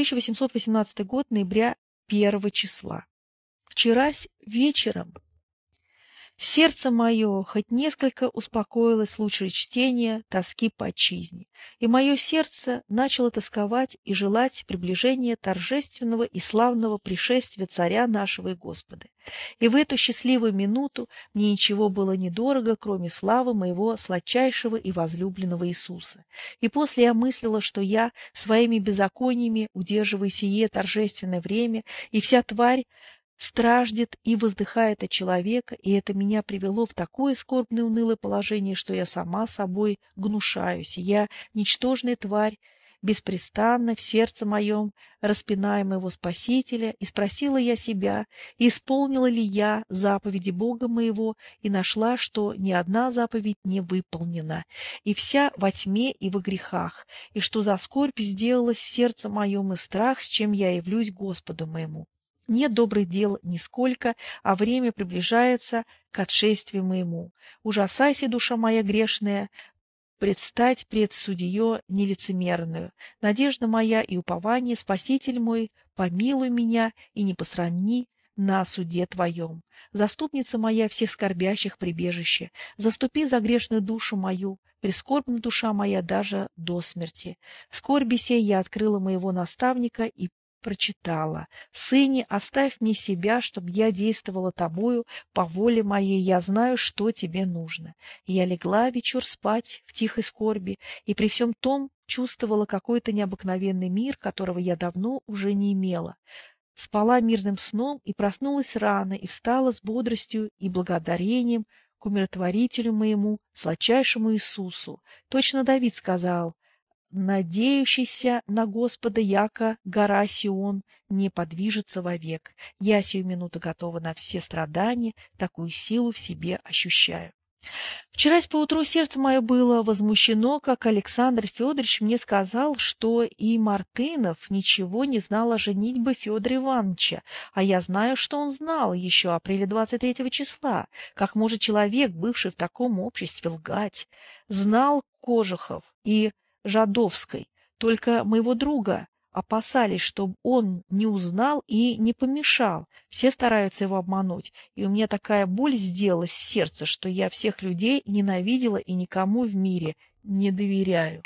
1818 год, ноября 1 числа. Вчерась вечером Сердце мое хоть несколько успокоилось лучше чтения тоски по отчизне, и мое сердце начало тосковать и желать приближения торжественного и славного пришествия царя нашего и Господа. И в эту счастливую минуту мне ничего было недорого, кроме славы моего сладчайшего и возлюбленного Иисуса. И после я мыслила, что я своими беззакониями удерживаю сие торжественное время, и вся тварь страждет и воздыхает от человека, и это меня привело в такое скорбное унылое положение, что я сама собой гнушаюсь. Я ничтожная тварь, беспрестанно в сердце моем распиная моего Спасителя, и спросила я себя, исполнила ли я заповеди Бога моего, и нашла, что ни одна заповедь не выполнена, и вся во тьме и во грехах, и что за скорбь сделалась в сердце моем и страх, с чем я явлюсь Господу моему. Нет добрых дел нисколько, а время приближается к отшествию моему. Ужасайся, душа моя грешная, предстать пред судьё нелицемерную. Надежда моя и упование, Спаситель мой, помилуй меня и не посрамни на суде Твоем. Заступница моя всех скорбящих прибежище, заступи за грешную душу мою, прискорбна душа моя даже до смерти. В скорби сей я открыла моего наставника и прочитала. «Сыне, оставь мне себя, чтобы я действовала тобою по воле моей, я знаю, что тебе нужно». Я легла вечер спать в тихой скорби, и при всем том чувствовала какой-то необыкновенный мир, которого я давно уже не имела. Спала мирным сном и проснулась рано, и встала с бодростью и благодарением к умиротворителю моему, сладчайшему Иисусу. Точно Давид сказал, надеющийся на Господа, яко гора Сион, не подвижется вовек. Я сию минуту готова на все страдания, такую силу в себе ощущаю. Вчерась поутру сердце мое было возмущено, как Александр Федорович мне сказал, что и Мартынов ничего не знал о женитьбе Федора Ивановича, а я знаю, что он знал еще апреля 23 числа. Как может человек, бывший в таком обществе, лгать? Знал Кожухов и Жадовской, только моего друга опасались, чтобы он не узнал и не помешал. Все стараются его обмануть, и у меня такая боль сделалась в сердце, что я всех людей ненавидела и никому в мире не доверяю.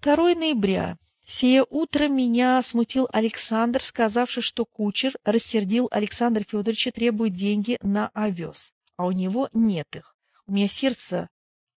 2 ноября. Сие утро меня смутил Александр, сказавший, что кучер рассердил Александра Федоровича, требует деньги на овес, а у него нет их. У меня сердце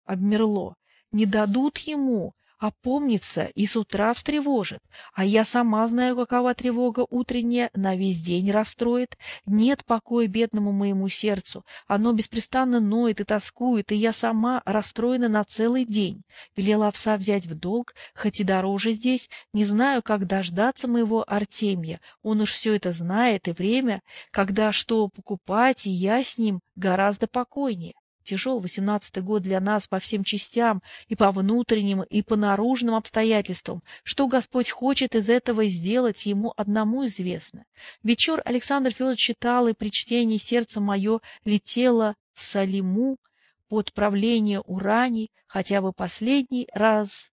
обмерло не дадут ему опомниться и с утра встревожит. А я сама знаю, какова тревога утренняя, на весь день расстроит. Нет покоя бедному моему сердцу. Оно беспрестанно ноет и тоскует, и я сама расстроена на целый день. Велела овса взять в долг, хоть и дороже здесь. Не знаю, как дождаться моего Артемья. Он уж все это знает, и время, когда что покупать, и я с ним гораздо покойнее. Тяжел восемнадцатый год для нас по всем частям, и по внутренним, и по наружным обстоятельствам. Что Господь хочет из этого сделать, ему одному известно. Вечер Александр Федорович читал, и при чтении сердце мое летело в Салиму под правление Урани, хотя бы последний раз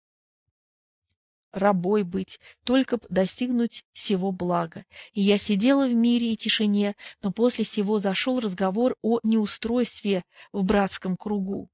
рабой быть, только достигнуть всего блага. И я сидела в мире и тишине, но после сего зашел разговор о неустройстве в братском кругу.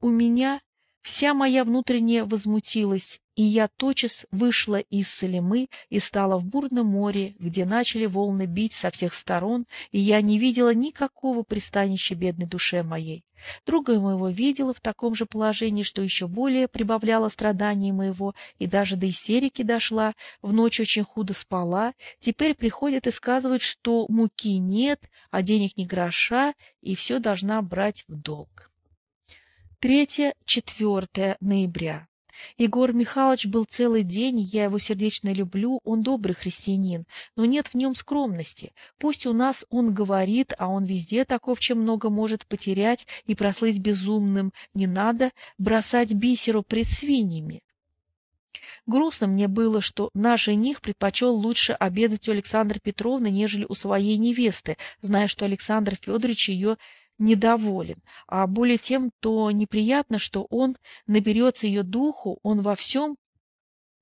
У меня Вся моя внутренняя возмутилась, и я тотчас вышла из Салимы и стала в бурном море, где начали волны бить со всех сторон, и я не видела никакого пристанища бедной душе моей. Друга моего видела в таком же положении, что еще более прибавляло страданий моего, и даже до истерики дошла, в ночь очень худо спала, теперь приходят и сказывают, что муки нет, а денег ни гроша, и все должна брать в долг. 3-4 ноября. Егор Михайлович был целый день, я его сердечно люблю, он добрый христианин, но нет в нем скромности. Пусть у нас он говорит, а он везде таков, чем много может потерять и прослыть безумным. Не надо бросать бисеру пред свиньями. Грустно мне было, что наш жених предпочел лучше обедать у Александры Петровны, нежели у своей невесты, зная, что Александр Федорович ее недоволен, а более тем, то неприятно, что он наберется ее духу, он во всем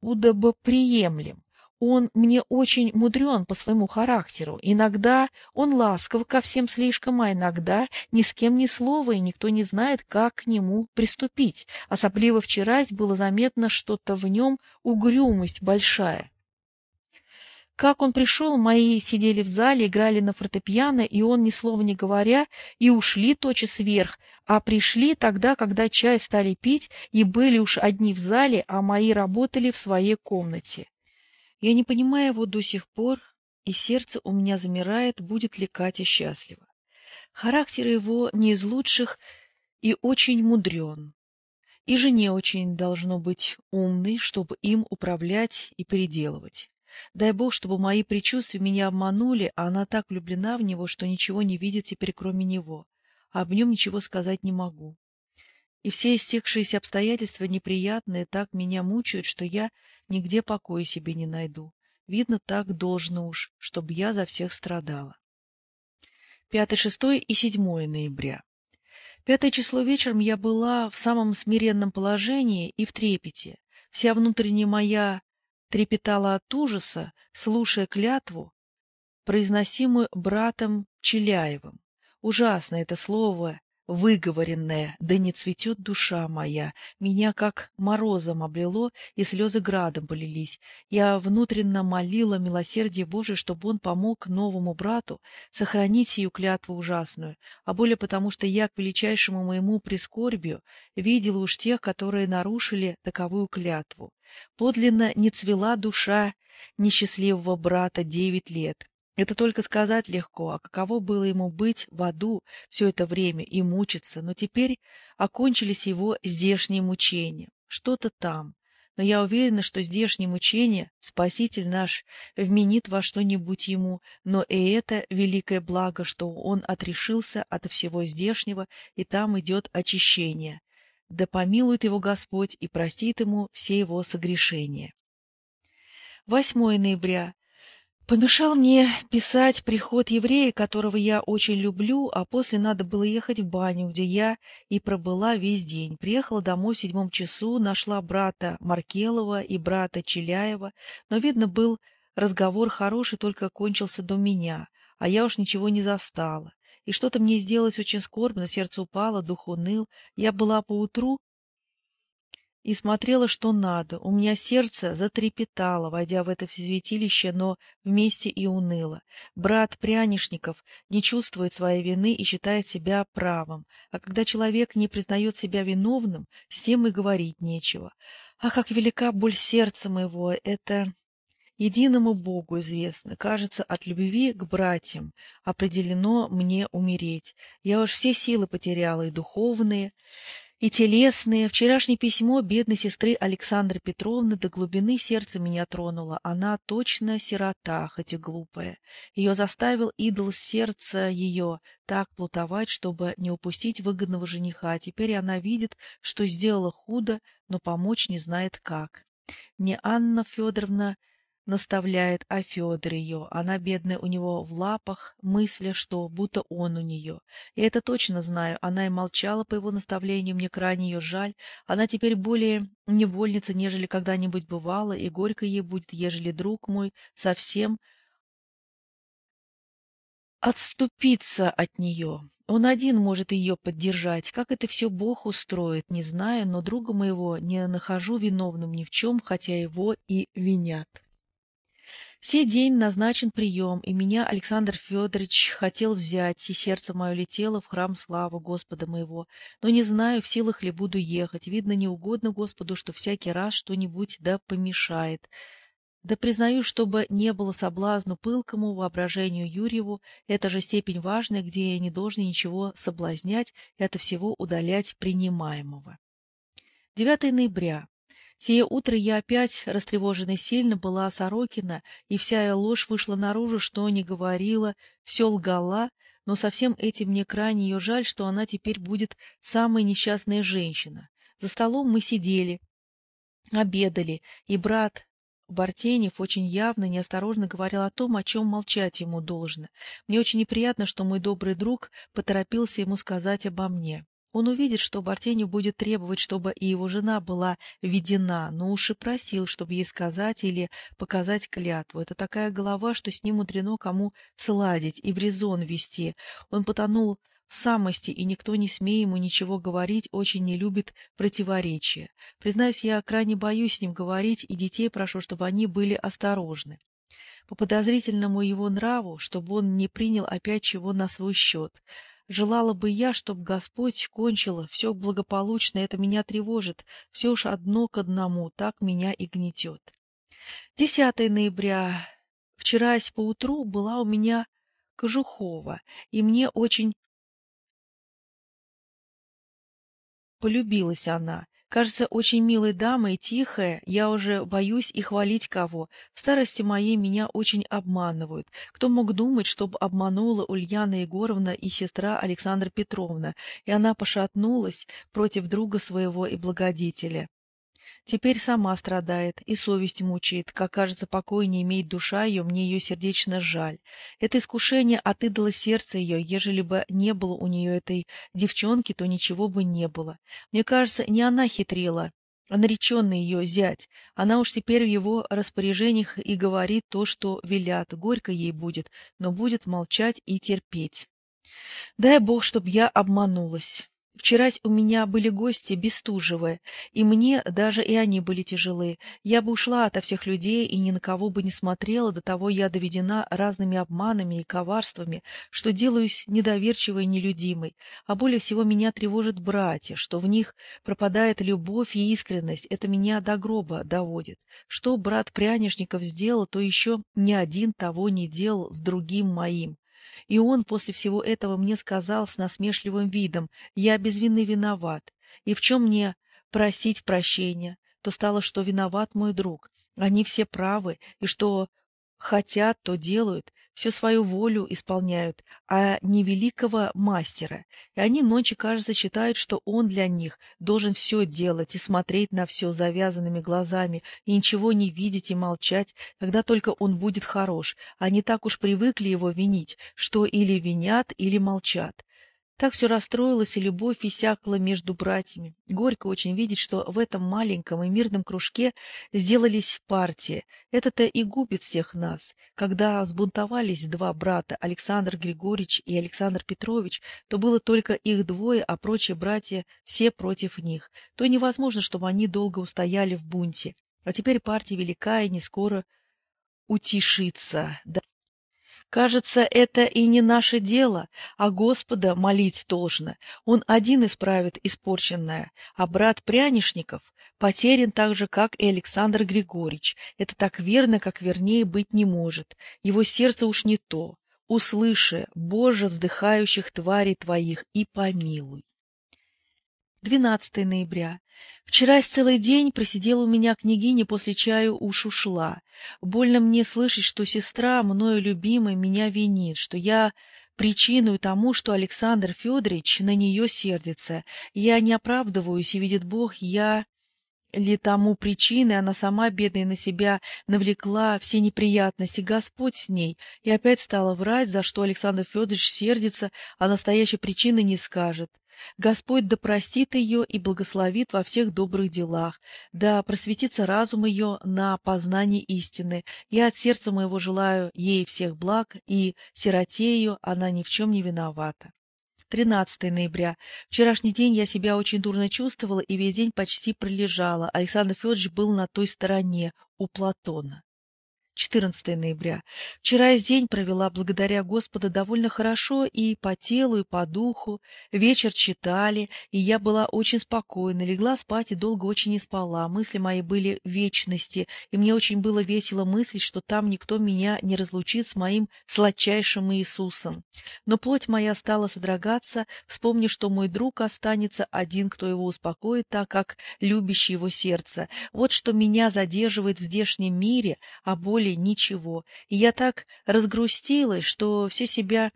удобоприемлем. Он мне очень мудрен по своему характеру. Иногда он ласков ко всем слишком, а иногда ни с кем ни слова, и никто не знает, как к нему приступить. Особливо вчера было заметно что-то в нем, угрюмость большая. Как он пришел, мои сидели в зале, играли на фортепиано, и он, ни слова не говоря, и ушли тотчас вверх, а пришли тогда, когда чай стали пить, и были уж одни в зале, а мои работали в своей комнате. Я не понимаю его до сих пор, и сердце у меня замирает, будет ли Катя счастлива. Характер его не из лучших и очень мудрен. И жене очень должно быть умной, чтобы им управлять и переделывать. Дай Бог, чтобы мои предчувствия меня обманули, а она так влюблена в него, что ничего не видит теперь кроме него, а об нем ничего сказать не могу. И все истекшиеся обстоятельства неприятные так меня мучают, что я нигде покоя себе не найду. Видно, так должно уж, чтобы я за всех страдала. 5, 6 и 7 ноября. Пятое число вечером я была в самом смиренном положении и в трепете. Вся внутренняя моя трепетала от ужаса, слушая клятву, произносимую братом Челяевым. Ужасно это слово выговоренное, да не цветет душа моя. Меня как морозом облило, и слезы градом полились. Я внутренно молила милосердие Божие, чтобы он помог новому брату сохранить сию клятву ужасную, а более потому, что я к величайшему моему прискорбию видела уж тех, которые нарушили таковую клятву. Подлинно не цвела душа несчастливого брата девять лет. Это только сказать легко, а каково было ему быть в аду все это время и мучиться, но теперь окончились его здешние мучения. Что-то там. Но я уверена, что здешние мучения Спаситель наш вменит во что-нибудь ему, но и это великое благо, что он отрешился от всего здешнего, и там идет очищение. Да помилует его Господь и простит ему все его согрешения. 8 ноября. Помешал мне писать приход еврея, которого я очень люблю, а после надо было ехать в баню, где я и пробыла весь день. Приехала домой в седьмом часу, нашла брата Маркелова и брата Челяева, но, видно, был разговор хороший, только кончился до меня, а я уж ничего не застала. И что-то мне сделалось очень скорбно, сердце упало, дух уныл. Я была поутру и смотрела, что надо. У меня сердце затрепетало, войдя в это святилище, но вместе и уныло. Брат Прянишников не чувствует своей вины и считает себя правым. А когда человек не признает себя виновным, с тем и говорить нечего. А как велика боль сердца моего! Это единому Богу известно. Кажется, от любви к братьям определено мне умереть. Я уж все силы потеряла, и духовные, и телесные. Вчерашнее письмо бедной сестры Александры Петровны до глубины сердца меня тронуло. Она точно сирота, хоть и глупая. Ее заставил идол сердца ее так плутовать, чтобы не упустить выгодного жениха. Теперь она видит, что сделала худо, но помочь не знает как. Мне Анна Федоровна наставляет, а Федор ее. Она, бедная, у него в лапах, мысля, что будто он у нее. Я это точно знаю. Она и молчала по его наставлению, мне крайне ее жаль. Она теперь более невольница, нежели когда-нибудь бывала, и горько ей будет, ежели друг мой совсем отступиться от нее. Он один может ее поддержать. Как это все Бог устроит, не знаю, но друга моего не нахожу виновным ни в чем, хотя его и винят. Сей день назначен прием, и меня Александр Федорович хотел взять, и сердце мое летело в храм славы Господа моего. Но не знаю, в силах ли буду ехать. Видно, не угодно Господу, что всякий раз что-нибудь да помешает. Да признаю, чтобы не было соблазну пылкому воображению Юрьеву, это же степень важная, где я не должен ничего соблазнять и от всего удалять принимаемого. 9 ноября. Сие утро я опять, растревоженной сильно, была Сорокина, и вся ложь вышла наружу, что не говорила, все лгала, но со всем этим мне крайне ее жаль, что она теперь будет самая несчастная женщина. За столом мы сидели, обедали, и брат Бартенев очень явно, неосторожно говорил о том, о чем молчать ему должно. Мне очень неприятно, что мой добрый друг поторопился ему сказать обо мне. Он увидит, что Бартенев будет требовать, чтобы и его жена была введена, но уж и просил, чтобы ей сказать или показать клятву. Это такая голова, что с ним мудрено кому сладить и в резон вести. Он потонул в самости, и никто, не смея ему ничего говорить, очень не любит противоречия. Признаюсь, я крайне боюсь с ним говорить, и детей прошу, чтобы они были осторожны. По подозрительному его нраву, чтобы он не принял опять чего на свой счет. Желала бы я, чтоб Господь кончила, все благополучно, это меня тревожит, все уж одно к одному, так меня и гнетет. 10 ноября. Вчера поутру была у меня Кожухова, и мне очень полюбилась она. Кажется, очень милой дамой, тихая, я уже боюсь и хвалить кого. В старости моей меня очень обманывают. Кто мог думать, чтобы обманула Ульяна Егоровна и сестра Александра Петровна, и она пошатнулась против друга своего и благодетеля. Теперь сама страдает и совесть мучает, как кажется, покоя имеет душа ее, мне ее сердечно жаль. Это искушение от идола сердца ее, ежели бы не было у нее этой девчонки, то ничего бы не было. Мне кажется, не она хитрила, а нареченный ее зять. Она уж теперь в его распоряжениях и говорит то, что велят. Горько ей будет, но будет молчать и терпеть. Дай Бог, чтоб я обманулась. Вчерась у меня были гости Бестужевы, и мне даже и они были тяжелы. Я бы ушла ото всех людей и ни на кого бы не смотрела, до того я доведена разными обманами и коварствами, что делаюсь недоверчивой и нелюдимой. А более всего меня тревожит братья, что в них пропадает любовь и искренность, это меня до гроба доводит. Что брат Прянишников сделал, то еще ни один того не делал с другим моим. И он после всего этого мне сказал с насмешливым видом, я безвинный виноват, и в чем мне просить прощения, то стало, что виноват мой друг. Они все правы, и что хотят, то делают, всю свою волю исполняют, а не великого мастера. И они ночи, кажется, считают, что он для них должен все делать и смотреть на все завязанными глазами, и ничего не видеть и молчать, когда только он будет хорош. Они так уж привыкли его винить, что или винят, или молчат. Так все расстроилось, и любовь иссякла между братьями. Горько очень видеть, что в этом маленьком и мирном кружке сделались партии. Это-то и губит всех нас. Когда взбунтовались два брата, Александр Григорьевич и Александр Петрович, то было только их двое, а прочие братья все против них. То невозможно, чтобы они долго устояли в бунте. А теперь партия велика и не скоро утишится. Кажется, это и не наше дело, а Господа молить должно. Он один исправит испорченное, а брат Прянишников потерян так же, как и Александр Григорьевич. Это так верно, как вернее быть не может. Его сердце уж не то. Услыши, Боже, вздыхающих тварей твоих, и помилуй. 12 ноября. Вчера целый день просидела у меня княгиня, после чаю уж ушла. Больно мне слышать, что сестра, мною любимая, меня винит, что я причиной тому, что Александр Федорович на нее сердится. Я не оправдываюсь, и видит Бог, я ли тому причиной она сама, бедная, на себя навлекла все неприятности, Господь с ней, и опять стала врать, за что Александр Федорович сердится, а настоящей причины не скажет. Господь да ее и благословит во всех добрых делах, да просветится разум ее на познание истины. Я от сердца моего желаю ей всех благ, и сироте ее она ни в чем не виновата. 13 ноября. Вчерашний день я себя очень дурно чувствовала и весь день почти пролежала. Александр Федорович был на той стороне, у Платона. 14 ноября. Вчера я день провела, благодаря Господу, довольно хорошо и по телу, и по духу. Вечер читали, и я была очень спокойна, легла спать и долго очень не спала. Мысли мои были вечности, и мне очень было весело мыслить, что там никто меня не разлучит с моим сладчайшим Иисусом. Но плоть моя стала содрогаться, вспомнив, что мой друг останется один, кто его успокоит, так как любящий его сердце. Вот что меня задерживает в здешнем мире, а более ничего. И я так разгрустилась, что все себя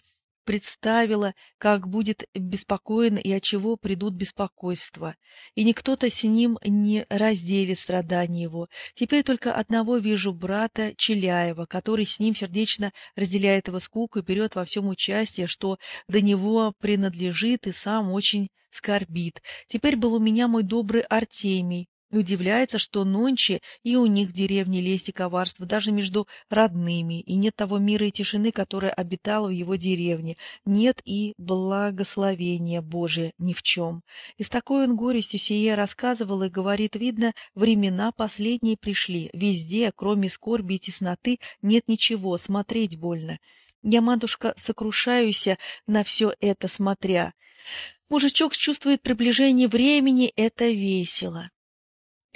представила, как будет беспокоен и от чего придут беспокойства. И никто-то с ним не разделит страдания его. Теперь только одного вижу брата Челяева, который с ним сердечно разделяет его скуку и берет во всем участие, что до него принадлежит и сам очень скорбит. Теперь был у меня мой добрый Артемий, Удивляется, что нонче и у них в деревне лесть и коварство, даже между родными, и нет того мира и тишины, которая обитала в его деревне, нет и благословения Божия ни в чем. И с такой он горестью сие рассказывал и говорит, видно, времена последние пришли, везде, кроме скорби и тесноты, нет ничего, смотреть больно. Я, матушка, сокрушаюсь на все это смотря. Мужичок чувствует приближение времени, это весело.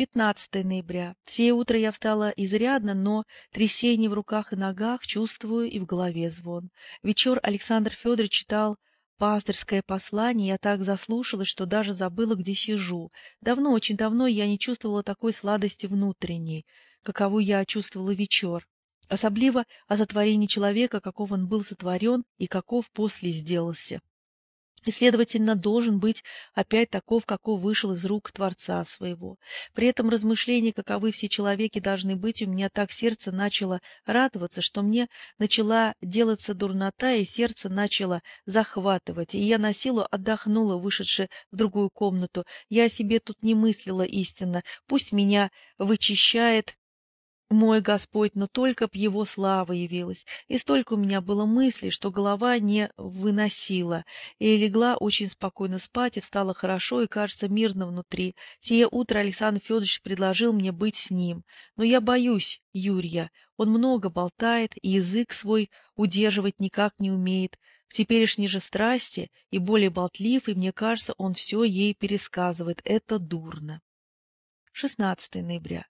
15 ноября. Сие утро я встала изрядно, но трясение в руках и ногах чувствую и в голове звон. Вечер Александр Федорович читал пастырское послание, я так заслушалась, что даже забыла, где сижу. Давно, очень давно я не чувствовала такой сладости внутренней, каковую я чувствовала вечер. Особливо о сотворении человека, каков он был сотворен и каков после сделался и, следовательно, должен быть опять таков, каков вышел из рук Творца своего. При этом размышления, каковы все человеки должны быть, у меня так сердце начало радоваться, что мне начала делаться дурнота, и сердце начало захватывать, и я на силу отдохнула, вышедши в другую комнату. Я о себе тут не мыслила истинно, пусть меня вычищает мой Господь, но только б его слава явилась. И столько у меня было мыслей, что голова не выносила. И легла очень спокойно спать, и встала хорошо, и, кажется, мирно внутри. Сие утро Александр Федорович предложил мне быть с ним. Но я боюсь Юрия. Он много болтает, и язык свой удерживать никак не умеет. В теперешней же страсти и более болтлив, и, мне кажется, он все ей пересказывает. Это дурно. 16 ноября.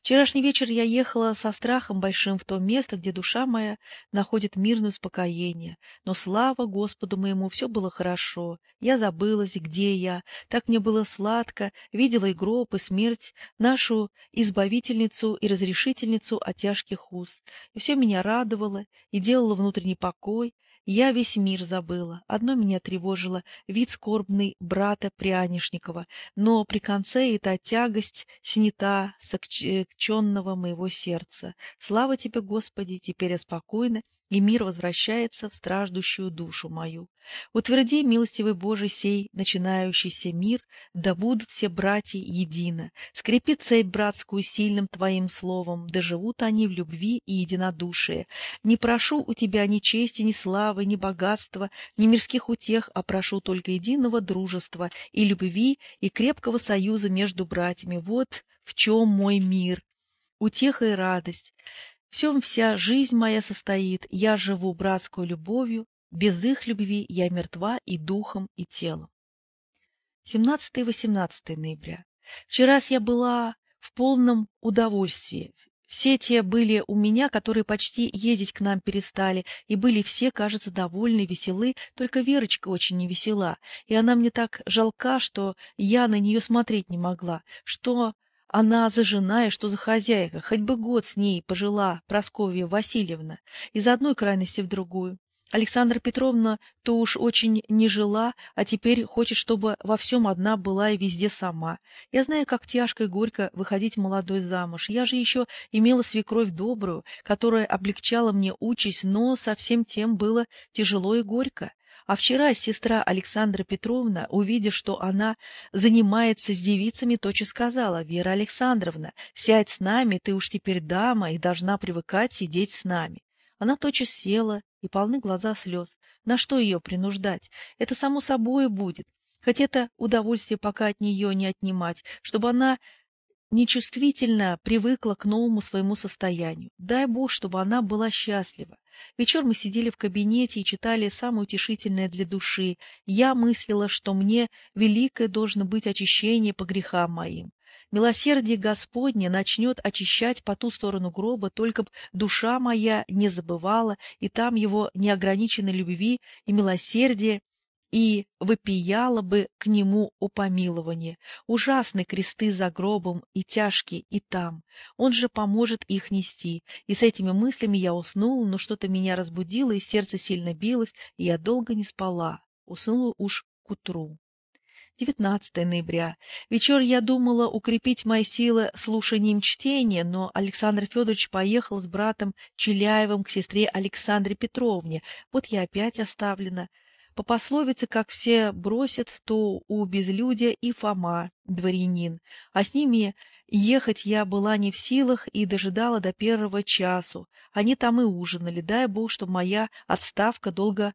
Вчерашний вечер я ехала со страхом большим в то место, где душа моя находит мирное успокоение. Но слава Господу моему, все было хорошо. Я забылась, где я. Так мне было сладко, видела и гроб, и смерть, нашу избавительницу и разрешительницу от тяжких уз. И все меня радовало и делало внутренний покой, я весь мир забыла. Одно меня тревожило — вид скорбный брата Прянишникова, но при конце эта тягость снята с окченного моего сердца. Слава тебе, Господи, теперь я спокойна, и мир возвращается в страждущую душу мою. Утверди, милостивый Божий, сей начинающийся мир, да будут все братья едино. Скрепи цепь братскую сильным твоим словом, да живут они в любви и единодушии. Не прошу у тебя ни чести, ни славы, ни богатства, ни мирских утех, а прошу только единого дружества и любви, и крепкого союза между братьями. Вот в чем мой мир, утеха и радость. Всем вся жизнь моя состоит, я живу братскую любовью, без их любви я мертва и духом, и телом. 17 и 18 ноября. Вчера я была в полном удовольствии. Все те были у меня, которые почти ездить к нам перестали, и были все, кажется, довольны, веселы, только Верочка очень невесела, и она мне так жалка, что я на нее смотреть не могла, что она за жена и что за хозяйка, хоть бы год с ней пожила Прасковья Васильевна, из одной крайности в другую. Александра Петровна то уж очень не жила, а теперь хочет, чтобы во всем одна была и везде сама. Я знаю, как тяжко и горько выходить молодой замуж. Я же еще имела свекровь добрую, которая облегчала мне участь, но совсем тем было тяжело и горько. А вчера сестра Александра Петровна, увидев, что она занимается с девицами, точно сказала, «Вера Александровна, сядь с нами, ты уж теперь дама и должна привыкать сидеть с нами». Она тотчас села, и полны глаза слез. На что ее принуждать? Это само собой будет. Хоть это удовольствие пока от нее не отнимать, чтобы она нечувствительно привыкла к новому своему состоянию. Дай Бог, чтобы она была счастлива. Вечер мы сидели в кабинете и читали самое утешительное для души. Я мыслила, что мне великое должно быть очищение по грехам моим. Милосердие Господне начнет очищать по ту сторону гроба, только б душа моя не забывала, и там его неограниченной любви и милосердия, и вопияла бы к нему о помиловании. Ужасны кресты за гробом и тяжкие и там. Он же поможет их нести. И с этими мыслями я уснула, но что-то меня разбудило, и сердце сильно билось, и я долго не спала. Уснула уж к утру. 19 ноября. Вечер я думала укрепить мои силы слушанием чтения, но Александр Федорович поехал с братом Челяевым к сестре Александре Петровне. Вот я опять оставлена. По пословице, как все бросят, то у безлюдя и Фома, дворянин. А с ними ехать я была не в силах и дожидала до первого часу. Они там и ужинали, дай бог, что моя отставка долго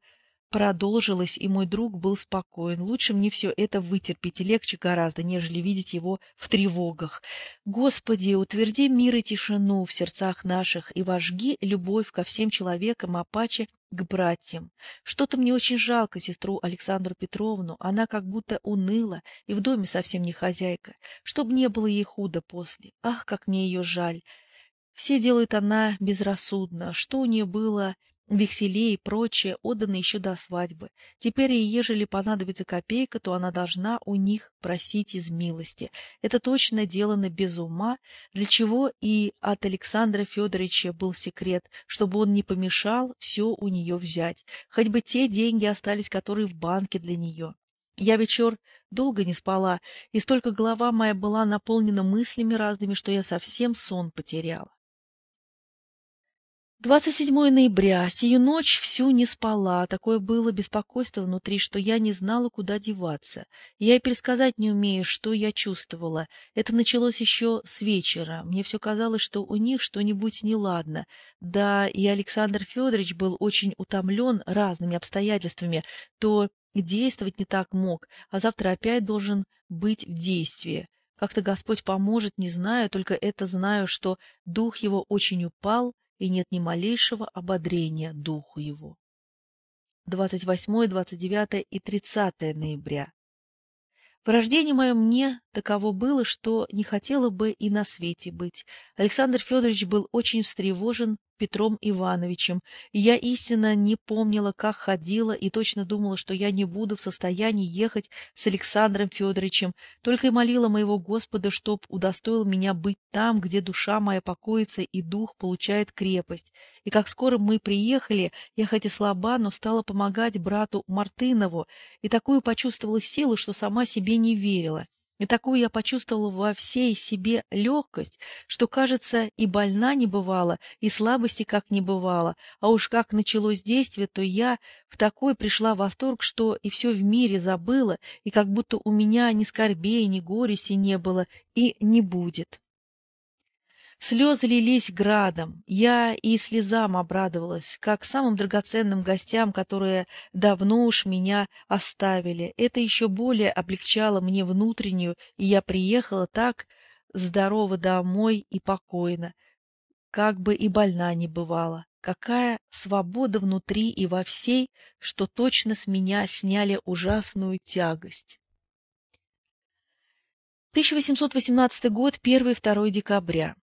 продолжилась, и мой друг был спокоен. Лучше мне все это вытерпеть, и легче гораздо, нежели видеть его в тревогах. Господи, утверди мир и тишину в сердцах наших, и вожги любовь ко всем человекам, а паче к братьям. Что-то мне очень жалко сестру Александру Петровну, она как будто уныла и в доме совсем не хозяйка. Чтоб не было ей худо после. Ах, как мне ее жаль! Все делают она безрассудно. Что у нее было векселей и прочее отданы еще до свадьбы. Теперь ей, ежели понадобится копейка, то она должна у них просить из милости. Это точно делано без ума, для чего и от Александра Федоровича был секрет, чтобы он не помешал все у нее взять, хоть бы те деньги остались, которые в банке для нее. Я вечер долго не спала, и столько голова моя была наполнена мыслями разными, что я совсем сон потеряла. 27 ноября. Сию ночь всю не спала. Такое было беспокойство внутри, что я не знала, куда деваться. Я и пересказать не умею, что я чувствовала. Это началось еще с вечера. Мне все казалось, что у них что-нибудь неладно. Да, и Александр Федорович был очень утомлен разными обстоятельствами. То действовать не так мог, а завтра опять должен быть в действии. Как-то Господь поможет, не знаю, только это знаю, что дух его очень упал, и нет ни малейшего ободрения духу его. 28, 29 и 30 ноября. В рождении моем мне таково было, что не хотела бы и на свете быть. Александр Федорович был очень встревожен Петром Ивановичем, я истинно не помнила, как ходила, и точно думала, что я не буду в состоянии ехать с Александром Федоровичем, только и молила моего Господа, чтоб удостоил меня быть там, где душа моя покоится и дух получает крепость. И как скоро мы приехали, я хоть и слаба, но стала помогать брату Мартынову, и такую почувствовала силу, что сама себе не верила. И такую я почувствовала во всей себе легкость, что, кажется, и больна не бывала, и слабости как не бывало. А уж как началось действие, то я в такой пришла восторг, что и все в мире забыла, и как будто у меня ни скорбей, ни горести не было и не будет. Слезы лились градом. Я и слезам обрадовалась, как самым драгоценным гостям, которые давно уж меня оставили. Это еще более облегчало мне внутреннюю, и я приехала так здорово домой и покойно, как бы и больна не бывала. Какая свобода внутри и во всей, что точно с меня сняли ужасную тягость. 1818 год, 1-2 декабря.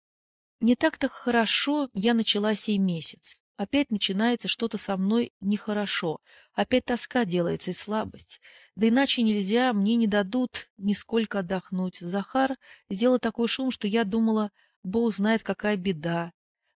Не так-то хорошо я начала сей месяц. Опять начинается что-то со мной нехорошо. Опять тоска делается и слабость. Да иначе нельзя, мне не дадут нисколько отдохнуть. Захар сделал такой шум, что я думала, Бог знает, какая беда.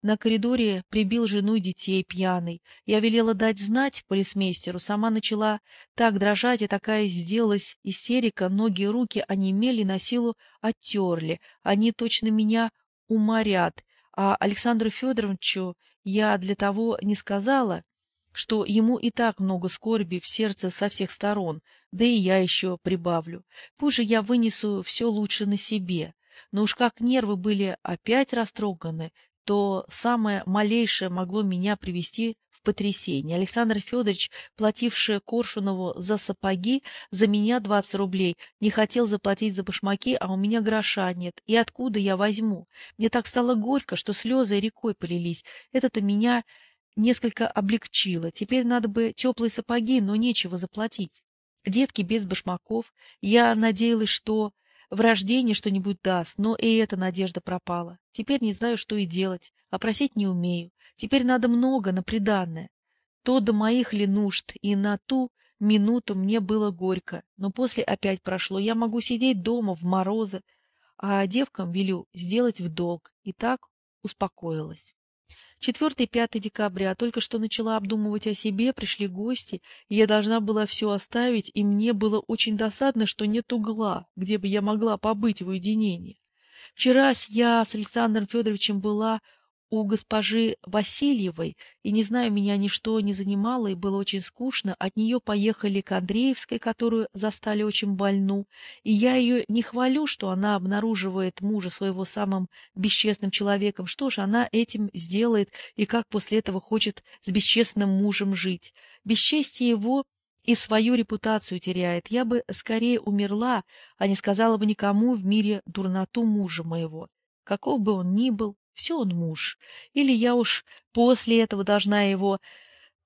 На коридоре прибил жену и детей пьяный. Я велела дать знать полисмейстеру, сама начала так дрожать, и такая сделалась истерика, ноги и руки онемели, на силу оттерли. Они точно меня уморят, а Александру Федоровичу я для того не сказала, что ему и так много скорби в сердце со всех сторон, да и я еще прибавлю. Позже я вынесу все лучше на себе. Но уж как нервы были опять растроганы, то самое малейшее могло меня привести потрясение. Александр Федорович, плативший Коршунову за сапоги, за меня 20 рублей, не хотел заплатить за башмаки, а у меня гроша нет. И откуда я возьму? Мне так стало горько, что слезы рекой полились. Это-то меня несколько облегчило. Теперь надо бы теплые сапоги, но нечего заплатить. Девки без башмаков. Я надеялась, что в рождении что-нибудь даст, но и эта надежда пропала. Теперь не знаю, что и делать, а просить не умею. Теперь надо много на приданное. То до моих ли нужд и на ту минуту мне было горько, но после опять прошло. Я могу сидеть дома в морозы, а девкам велю сделать в долг. И так успокоилась. 4-5 декабря только что начала обдумывать о себе, пришли гости, и я должна была все оставить, и мне было очень досадно, что нет угла, где бы я могла побыть в уединении. Вчера я с Александром Федоровичем была у госпожи Васильевой, и, не знаю, меня ничто не занимало, и было очень скучно. От нее поехали к Андреевской, которую застали очень больну, и я ее не хвалю, что она обнаруживает мужа своего самым бесчестным человеком. Что же она этим сделает, и как после этого хочет с бесчестным мужем жить? Бесчестие его и свою репутацию теряет. Я бы скорее умерла, а не сказала бы никому в мире дурноту мужа моего. Каков бы он ни был, все он муж. Или я уж после этого должна его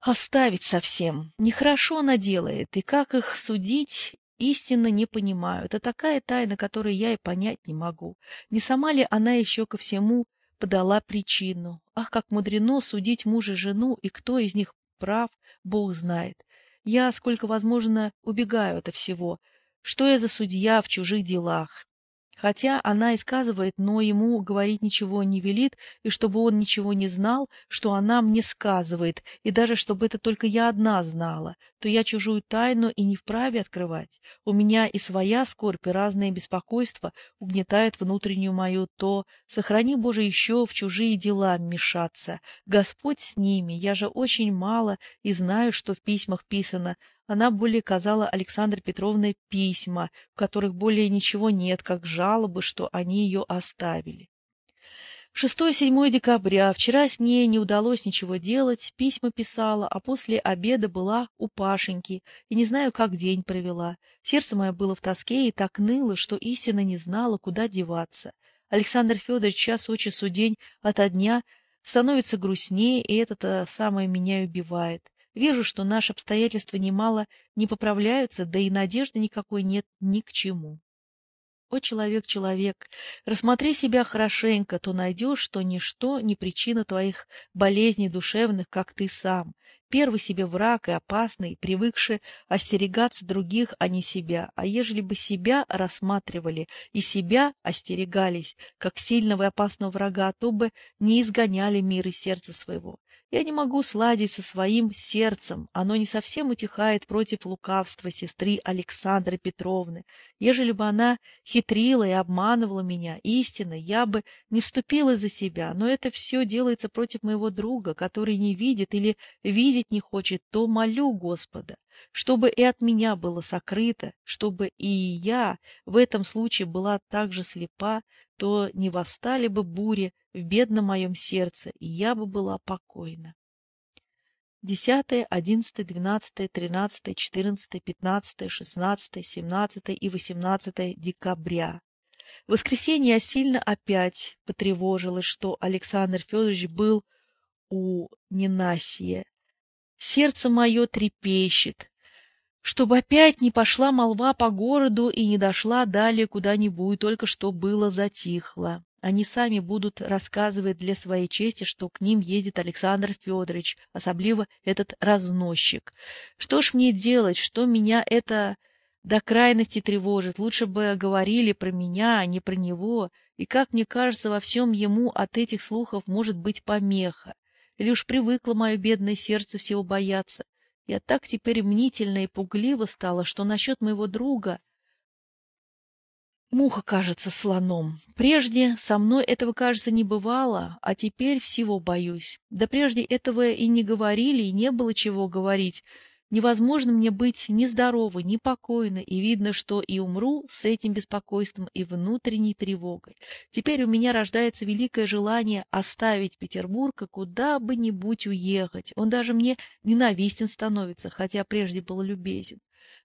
оставить совсем. Нехорошо она делает, и как их судить, истинно не понимаю. Это такая тайна, которую я и понять не могу. Не сама ли она еще ко всему подала причину? Ах, как мудрено судить мужа и жену, и кто из них прав, Бог знает. Я, сколько возможно, убегаю от всего. Что я за судья в чужих делах? Хотя она и сказывает, но ему говорить ничего не велит, и чтобы он ничего не знал, что она мне сказывает, и даже чтобы это только я одна знала, то я чужую тайну и не вправе открывать. У меня и своя скорбь, и разные беспокойства угнетают внутреннюю мою, то сохрани, Боже, еще в чужие дела мешаться. Господь с ними, я же очень мало и знаю, что в письмах писано, она более казала Александре Петровне письма, в которых более ничего нет, как жалобы, что они ее оставили. 6-7 декабря. Вчера мне не удалось ничего делать, письма писала, а после обеда была у Пашеньки, и не знаю, как день провела. Сердце мое было в тоске и так ныло, что истинно не знала, куда деваться. Александр Федорович час от часу день ото дня становится грустнее, и это-то самое меня убивает. Вижу, что наши обстоятельства немало не поправляются, да и надежды никакой нет ни к чему. О, человек, человек, рассмотри себя хорошенько, то найдешь, что ничто не причина твоих болезней душевных, как ты сам. Первый себе враг и опасный, привыкший остерегаться других, а не себя. А ежели бы себя рассматривали и себя остерегались, как сильного и опасного врага, то бы не изгоняли мир из сердца своего. Я не могу сладить со своим сердцем, оно не совсем утихает против лукавства сестры Александры Петровны. Ежели бы она хитрила и обманывала меня, истинно, я бы не вступила за себя, но это все делается против моего друга, который не видит или видеть не хочет, то молю Господа, чтобы и от меня было сокрыто, чтобы и я в этом случае была так же слепа, то не восстали бы бури в бедном моем сердце, и я бы была покойна. 10, 11, 12, 13, 14, 15, 16, 17 и 18 декабря. В воскресенье я сильно опять потревожилась, что Александр Федорович был у Ненасия. Сердце мое трепещет, чтобы опять не пошла молва по городу и не дошла далее куда-нибудь, только что было затихло. Они сами будут рассказывать для своей чести, что к ним едет Александр Федорович, особливо этот разносчик. Что ж мне делать, что меня это до крайности тревожит? Лучше бы говорили про меня, а не про него. И, как мне кажется, во всем ему от этих слухов может быть помеха. Или уж привыкло мое бедное сердце всего бояться. Я так теперь мнительно и пугливо стала, что насчет моего друга... Муха кажется слоном. Прежде со мной этого, кажется, не бывало, а теперь всего боюсь. Да прежде этого и не говорили, и не было чего говорить. Невозможно мне быть ни здоровой, ни покойной, и видно, что и умру с этим беспокойством и внутренней тревогой. Теперь у меня рождается великое желание оставить Петербург и куда бы нибудь уехать. Он даже мне ненавистен становится, хотя прежде был любезен.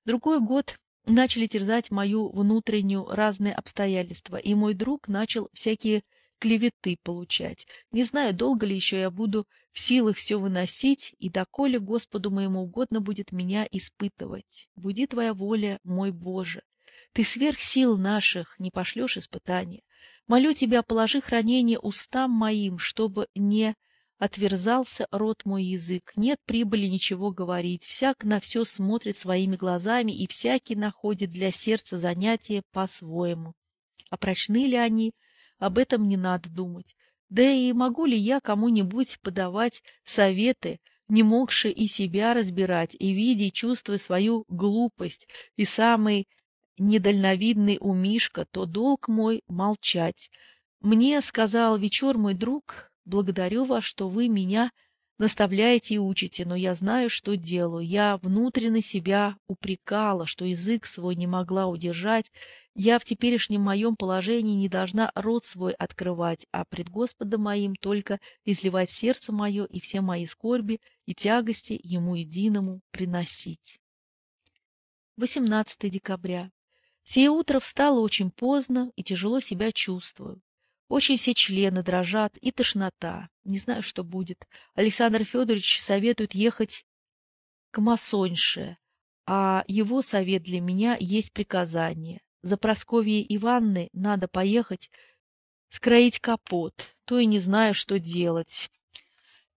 Другой год начали терзать мою внутреннюю разные обстоятельства, и мой друг начал всякие клеветы получать. Не знаю, долго ли еще я буду в силах все выносить, и доколе Господу моему угодно будет меня испытывать. Буди твоя воля, мой Боже. Ты сверх сил наших не пошлешь испытания. Молю тебя, положи хранение устам моим, чтобы не отверзался рот мой язык, нет прибыли ничего говорить, всяк на все смотрит своими глазами, и всякий находит для сердца занятие по-своему. А прочны ли они, об этом не надо думать. Да и могу ли я кому-нибудь подавать советы, не могши и себя разбирать, и видя чувствуя свою глупость, и самый недальновидный умишка, то долг мой молчать. Мне сказал вечер мой друг, благодарю вас, что вы меня наставляете и учите, но я знаю, что делаю. Я внутренне себя упрекала, что язык свой не могла удержать. Я в теперешнем моем положении не должна рот свой открывать, а пред Господом моим только изливать сердце мое и все мои скорби и тягости Ему единому приносить. 18 декабря. Сие утро встала очень поздно и тяжело себя чувствую. Очень все члены дрожат и тошнота. Не знаю, что будет. Александр Федорович советует ехать к масоньше, а его совет для меня есть приказание. За Просковьей Ивановной надо поехать скроить капот, то и не знаю, что делать.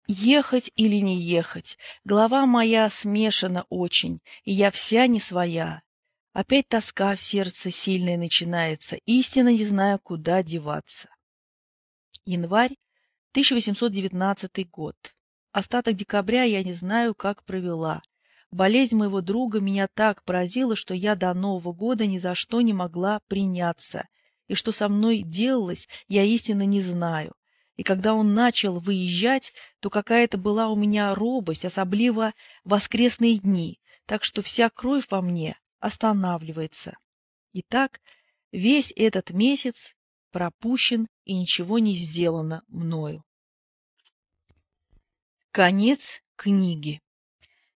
Ехать или не ехать? Голова моя смешана очень, и я вся не своя. Опять тоска в сердце сильная начинается, истинно не знаю, куда деваться. Январь 1819 год. Остаток декабря я не знаю, как провела. Болезнь моего друга меня так поразила, что я до Нового года ни за что не могла приняться. И что со мной делалось, я истинно не знаю. И когда он начал выезжать, то какая-то была у меня робость, особливо воскресные дни, так что вся кровь во мне останавливается. Итак, весь этот месяц пропущен и ничего не сделано мною. Конец книги.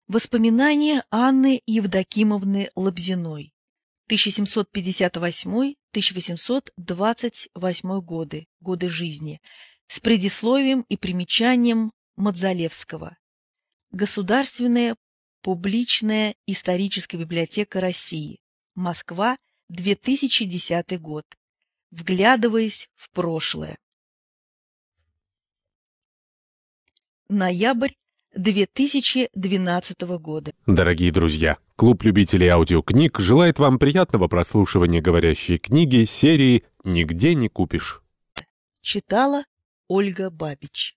Воспоминания Анны Евдокимовны Лобзиной. 1758-1828 годы, годы жизни, с предисловием и примечанием Мадзалевского. Государственная публичная историческая библиотека России. Москва, 2010 год вглядываясь в прошлое. Ноябрь 2012 года. Дорогие друзья, клуб любителей аудиокниг желает вам приятного прослушивания говорящей книги серии «Нигде не купишь». Читала Ольга Бабич.